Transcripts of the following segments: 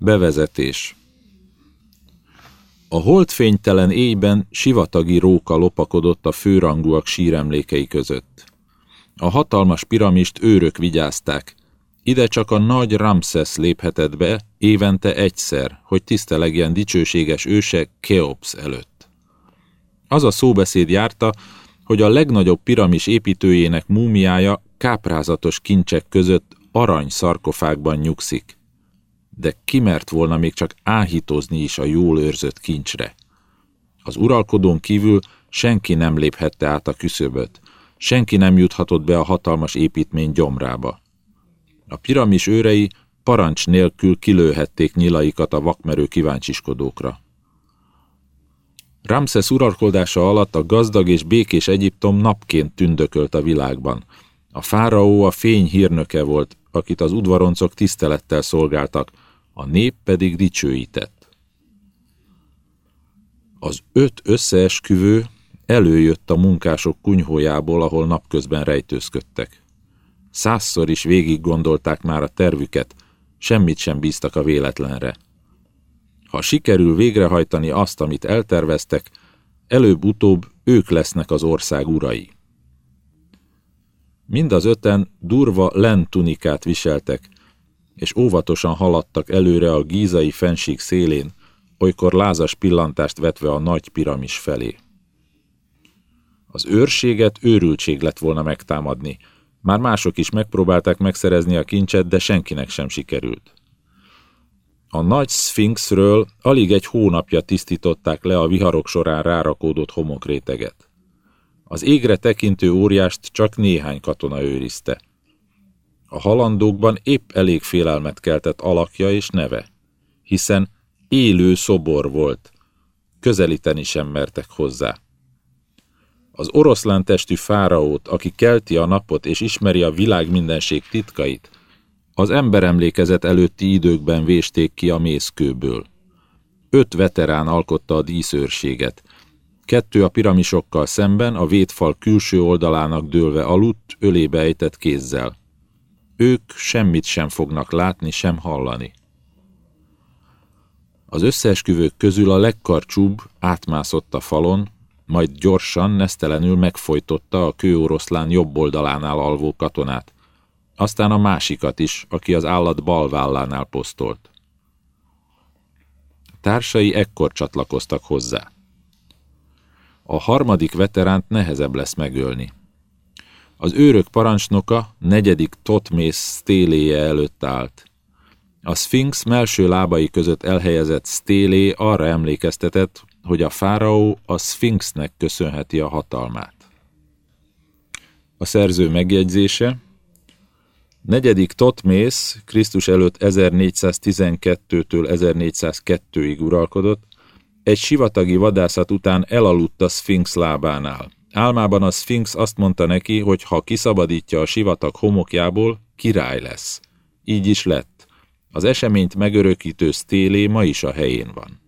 Bevezetés A holdfénytelen éjben sivatagi róka lopakodott a főrangúak síremlékei között. A hatalmas piramist őrök vigyázták, ide csak a nagy Ramszesz léphetett be, évente egyszer, hogy tisztelegjen dicsőséges őse Keops előtt. Az a szóbeszéd járta, hogy a legnagyobb piramis építőjének múmiája káprázatos kincsek között arany szarkofágban nyugszik. De kimert volna még csak áhítozni is a jól őrzött kincsre. Az uralkodón kívül senki nem léphette át a küszöböt, senki nem juthatott be a hatalmas építmény gyomrába. A piramis őrei parancs nélkül kilőhették nyilaikat a vakmerő kíváncsiskodókra. Ramszesz uralkodása alatt a gazdag és békés Egyiptom napként tündökölt a világban. A fáraó a fény hírnöke volt, akit az udvaroncok tisztelettel szolgáltak, a nép pedig dicsőített. Az öt összeesküvő előjött a munkások kunyhójából, ahol napközben rejtőzködtek. Százszor is végig gondolták már a tervüket, semmit sem bíztak a véletlenre. Ha sikerül végrehajtani azt, amit elterveztek, előbb-utóbb ők lesznek az ország urai. Mind az öten durva lentunikát viseltek, és óvatosan haladtak előre a gízai fensík szélén, olykor lázas pillantást vetve a nagy piramis felé. Az őrséget őrültség lett volna megtámadni, már mások is megpróbálták megszerezni a kincset, de senkinek sem sikerült. A nagy szfinxről alig egy hónapja tisztították le a viharok során rárakódott homokréteget. Az égre tekintő óriást csak néhány katona őrizte. A halandókban épp elég félelmet keltett alakja és neve, hiszen élő szobor volt, közelíteni sem mertek hozzá. Az oroszlán testű fáraót, aki kelti a napot és ismeri a világ mindenség titkait, az emberemlékezet előtti időkben vésték ki a mészkőből. Öt veterán alkotta a díszőrséget. Kettő a piramisokkal szemben, a vétfal külső oldalának dőlve aludt, ölébe ejtett kézzel. Ők semmit sem fognak látni, sem hallani. Az összeesküvők közül a legkarcsúbb átmászott a falon, majd gyorsan, nesztelenül megfojtotta a kőoroszlán jobb oldalánál alvó katonát. Aztán a másikat is, aki az állat bal vállánál posztolt. Társai ekkor csatlakoztak hozzá. A harmadik veteránt nehezebb lesz megölni. Az őrök parancsnoka negyedik Totmész stéléje előtt állt. A Sphinx melső lábai között elhelyezett stélé arra emlékeztetett, hogy a fáraó a Sphinxnek köszönheti a hatalmát. A szerző megjegyzése Negyedik Totmész Krisztus előtt 1412-től 1402-ig uralkodott, egy sivatagi vadászat után elaludt a Sphinx lábánál. Álmában a Sphinx azt mondta neki, hogy ha kiszabadítja a sivatag homokjából, király lesz. Így is lett. Az eseményt megörökítő stélé ma is a helyén van.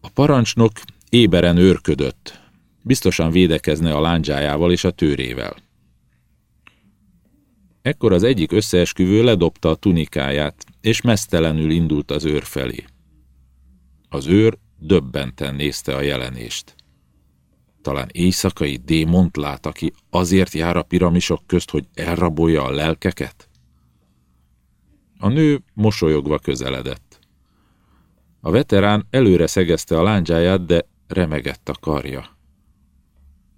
A parancsnok éberen őrködött. Biztosan védekezne a lándzsájával és a tőrével. Ekkor az egyik összeesküvő ledobta a tunikáját, és mesztelenül indult az őr felé. Az őr döbbenten nézte a jelenést. Talán éjszakai démont lát, aki azért jár a piramisok közt, hogy elrabolja a lelkeket? A nő mosolyogva közeledett. A veterán előre szegezte a lándzsáját, de remegett a karja.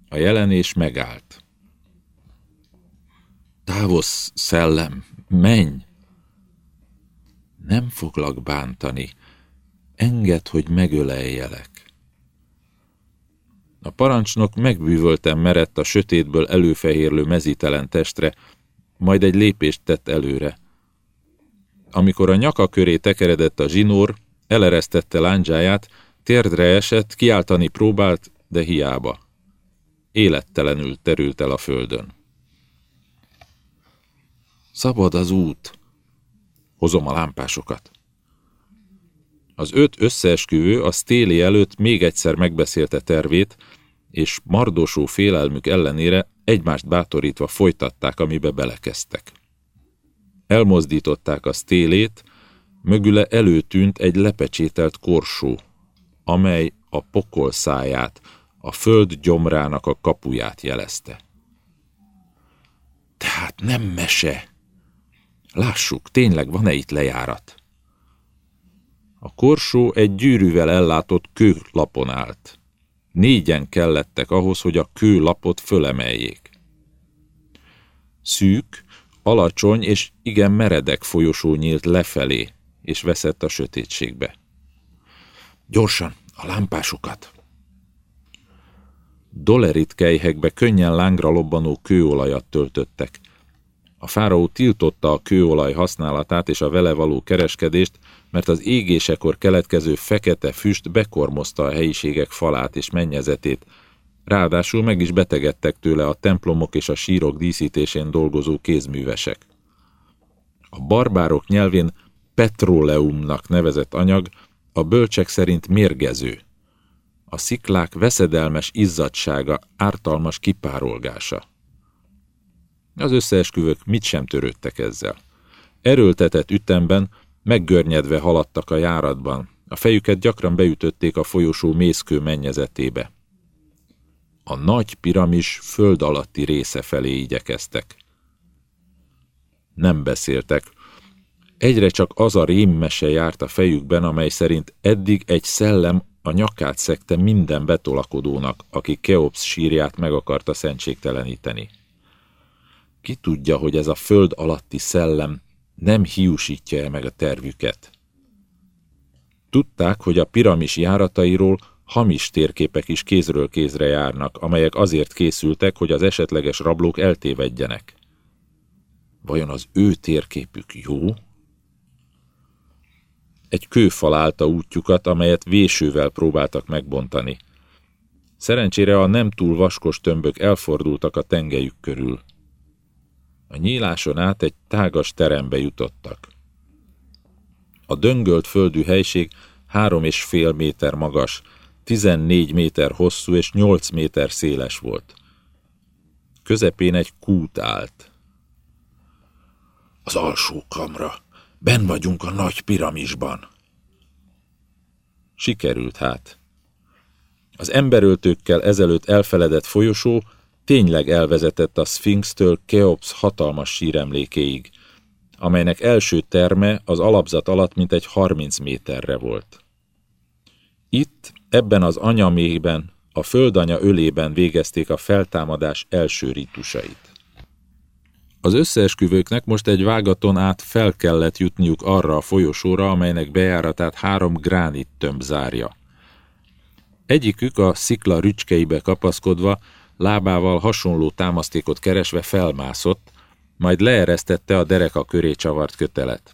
A jelenés megállt. Távozz, szellem, menj! Nem foglak bántani, engedd, hogy megöleljelek. A parancsnok megbűvölten merett a sötétből előfehérlő mezítelen testre, majd egy lépést tett előre. Amikor a nyaka köré tekeredett a zsinór, eleresztette lándzsáját, térdre esett, kiáltani próbált, de hiába. Élettelenül terült el a földön. Szabad az út. Hozom a lámpásokat. Az öt összeesküvő a stéli előtt még egyszer megbeszélte tervét, és mardósó félelmük ellenére egymást bátorítva folytatták, amibe belekeztek. Elmozdították a stélét, mögüle előtűnt egy lepecsételt korsó, amely a pokol száját, a föld gyomrának a kapuját jelezte. Tehát nem mese. Lássuk, tényleg van-e itt lejárat? Korsó egy gyűrűvel ellátott kőlapon állt. Négyen kellettek ahhoz, hogy a kőlapot fölemeljék. Szűk, alacsony és igen meredek folyosó nyílt lefelé, és veszett a sötétségbe. Gyorsan, a lámpásukat! Dolerit kejhekbe könnyen lángra lobbanó kőolajat töltöttek. A fáraó tiltotta a kőolaj használatát és a vele való kereskedést, mert az égésekor keletkező fekete füst bekormozta a helyiségek falát és mennyezetét, ráadásul meg is betegedtek tőle a templomok és a sírok díszítésén dolgozó kézművesek. A barbárok nyelvén petroleumnak nevezett anyag a bölcsek szerint mérgező. A sziklák veszedelmes izzadsága, ártalmas kipárolgása. Az összeesküvők mit sem törődtek ezzel. Erőltetett ütemben, meggörnyedve haladtak a járatban, a fejüket gyakran beütötték a folyosó mészkő mennyezetébe. A nagy piramis föld alatti része felé igyekeztek. Nem beszéltek, Egyre csak az a rémmese járt a fejükben, amely szerint eddig egy szellem a nyakát szekte minden betolakodónak, aki Keops sírját meg akarta szentségteleníteni. Ki tudja, hogy ez a föld alatti szellem nem hiúsítja -e meg a tervüket. Tudták, hogy a piramis járatairól hamis térképek is kézről kézre járnak, amelyek azért készültek, hogy az esetleges rablók eltévedjenek. Vajon az ő térképük jó? Egy kőfal állta útjukat, amelyet vésővel próbáltak megbontani. Szerencsére a nem túl vaskos tömbök elfordultak a tengelyük körül. A nyíláson át egy tágas terembe jutottak. A döngölt földű helység három és fél méter magas, 14 méter hosszú és 8 méter széles volt. Közepén egy kút állt. Az alsó kamra, Ben vagyunk a nagy piramisban. Sikerült hát. Az emberöltőkkel ezelőtt elfeledett folyosó tényleg elvezetett a Sphinxtől Keops hatalmas síremlékéig, amelynek első terme az alapzat alatt mintegy 30 méterre volt. Itt, ebben az anyaméhben, a földanya ölében végezték a feltámadás első ritusait. Az összeesküvőknek most egy vágaton át fel kellett jutniuk arra a folyosóra, amelynek bejáratát három gránit tömb zárja. Egyikük a szikla rücskeibe kapaszkodva, lábával hasonló támasztékot keresve felmászott, majd leeresztette a dereka köré csavart kötelet.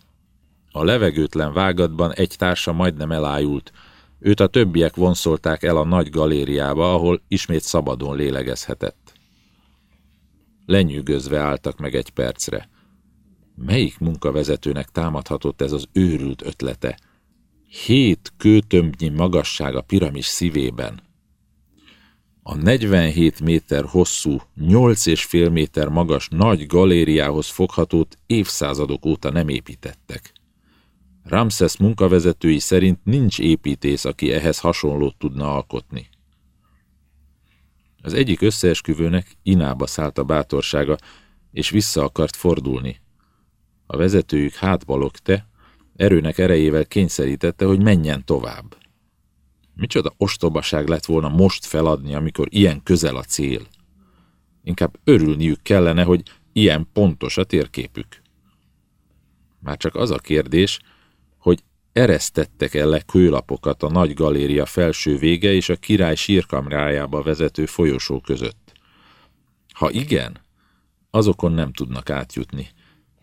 A levegőtlen vágatban egy társa majdnem elájult, őt a többiek vonszolták el a nagy galériába, ahol ismét szabadon lélegezhetett. Lenyűgözve álltak meg egy percre. Melyik munkavezetőnek támadhatott ez az őrült ötlete? Hét kőtömbnyi magasság a piramis szívében. A 47 méter hosszú, 8,5 méter magas nagy galériához foghatót évszázadok óta nem építettek. Ramses munkavezetői szerint nincs építész, aki ehhez hasonlót tudna alkotni. Az egyik összeesküvőnek inába szállt a bátorsága, és vissza akart fordulni. A vezetőjük hátbalogte, erőnek erejével kényszerítette, hogy menjen tovább. Micsoda ostobaság lett volna most feladni, amikor ilyen közel a cél. Inkább örülniük kellene, hogy ilyen pontos a térképük. Már csak az a kérdés, hogy eresztettek el le kőlapokat a nagy galéria felső vége és a király sírkamrájába vezető folyosó között. Ha igen, azokon nem tudnak átjutni.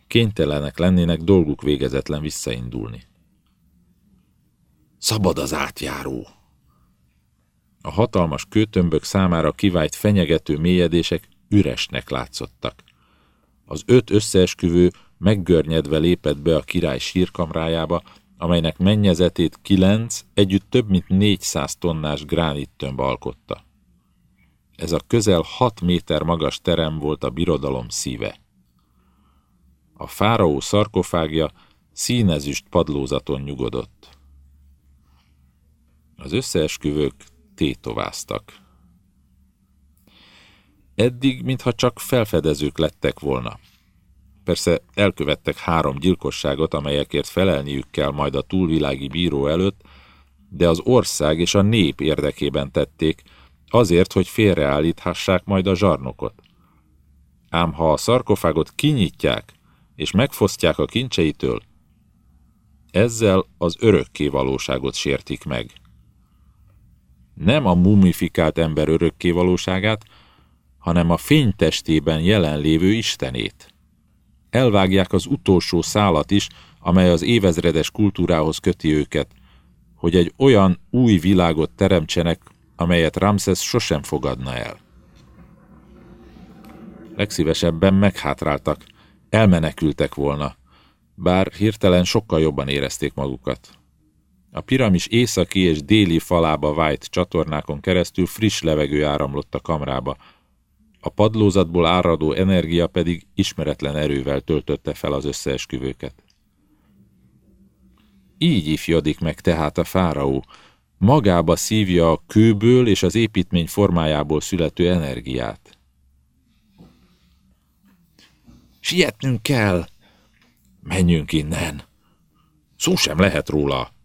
Kénytelenek lennének dolguk végezetlen visszaindulni. Szabad az átjáró! A hatalmas kőtömbök számára kivált fenyegető mélyedések üresnek látszottak. Az öt összeesküvő meggörnyedve lépett be a király sírkamrájába, amelynek mennyezetét kilenc, együtt több mint 400 tonnás gránittömb alkotta. Ez a közel 6 méter magas terem volt a birodalom szíve. A fáraó szarkofágja színezüst padlózaton nyugodott. Az összeesküvők tétováztak. Eddig, mintha csak felfedezők lettek volna. Persze elkövettek három gyilkosságot, amelyekért felelniük kell majd a túlvilági bíró előtt, de az ország és a nép érdekében tették, azért, hogy félreállíthassák majd a zsarnokot. Ám ha a szarkofágot kinyitják, és megfosztják a kincseitől, ezzel az örökké valóságot sértik meg. Nem a mumifikált ember örökké valóságát, hanem a fénytestében jelenlévő Istenét. Elvágják az utolsó szálat is, amely az évezredes kultúrához köti őket, hogy egy olyan új világot teremtsenek, amelyet Ramses sosem fogadna el. Legszívesebben meghátráltak, elmenekültek volna, bár hirtelen sokkal jobban érezték magukat. A piramis északi és déli falába vájt csatornákon keresztül friss levegő áramlott a kamrába, a padlózatból áradó energia pedig ismeretlen erővel töltötte fel az összeesküvőket. Így ifjadik meg tehát a fáraó, magába szívja a kőből és az építmény formájából születő energiát. Sietnünk kell! Menjünk innen! Szó sem lehet róla!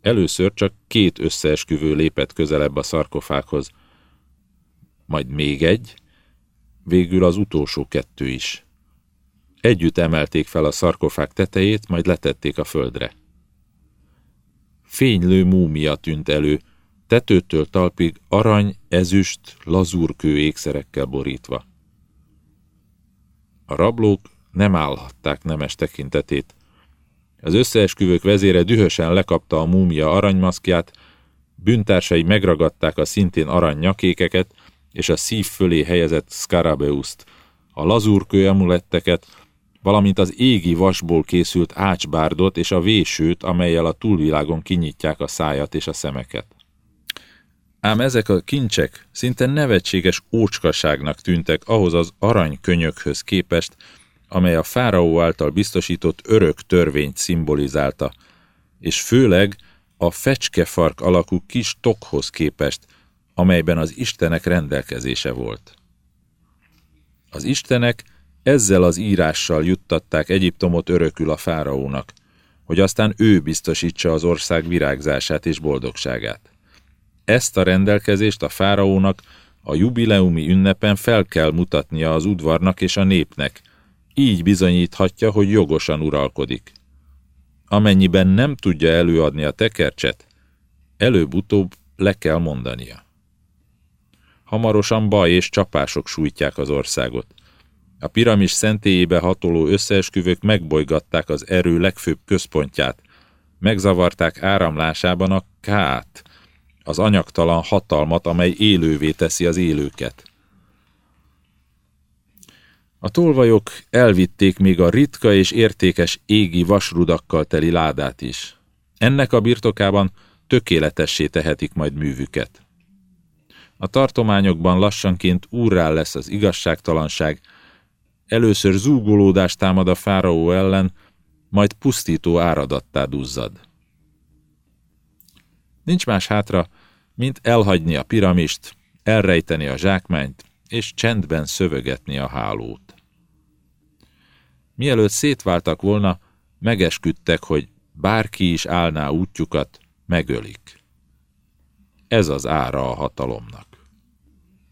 Először csak két összeesküvő lépett közelebb a szarkofághoz, majd még egy, végül az utolsó kettő is. Együtt emelték fel a szarkofág tetejét, majd letették a földre. Fénylő múmia tűnt elő, tetőtől talpig arany, ezüst, lazúrkő ékszerekkel borítva. A rablók nem állhatták nemes tekintetét. Az összeesküvők vezére dühösen lekapta a múmia aranymaszkját, bűntársai megragadták a szintén arany nyakékeket, és a szív fölé helyezett Scarabeuszt, a lazúrkő amuletteket, valamint az égi vasból készült ácsbárdot és a vésőt, amelyel a túlvilágon kinyitják a szájat és a szemeket. Ám ezek a kincsek szinte nevetséges ócskaságnak tűntek ahhoz az aranykönyökhöz képest, amely a fáraó által biztosított örök törvényt szimbolizálta, és főleg a fecskefark alakú kis tokhoz képest, amelyben az istenek rendelkezése volt. Az istenek ezzel az írással juttatták Egyiptomot örökül a fáraónak, hogy aztán ő biztosítsa az ország virágzását és boldogságát. Ezt a rendelkezést a fáraónak a jubileumi ünnepen fel kell mutatnia az udvarnak és a népnek, így bizonyíthatja, hogy jogosan uralkodik. Amennyiben nem tudja előadni a tekercset, előbb-utóbb le kell mondania. Hamarosan baj és csapások sújtják az országot. A piramis szentélyébe hatoló összeesküvők megbolygatták az erő legfőbb központját, megzavarták áramlásában a kát, az anyagtalan hatalmat, amely élővé teszi az élőket. A tolvajok elvitték még a ritka és értékes égi vasrudakkal teli ládát is. Ennek a birtokában tökéletessé tehetik majd művüket. A tartományokban lassanként úrrá lesz az igazságtalanság, először zúgolódást támad a fáraó ellen, majd pusztító áradattá duzzad. Nincs más hátra, mint elhagyni a piramist, elrejteni a zsákmányt, és csendben szövögetni a hálót. Mielőtt szétváltak volna, megesküdtek, hogy bárki is állná útjukat, megölik. Ez az ára a hatalomnak.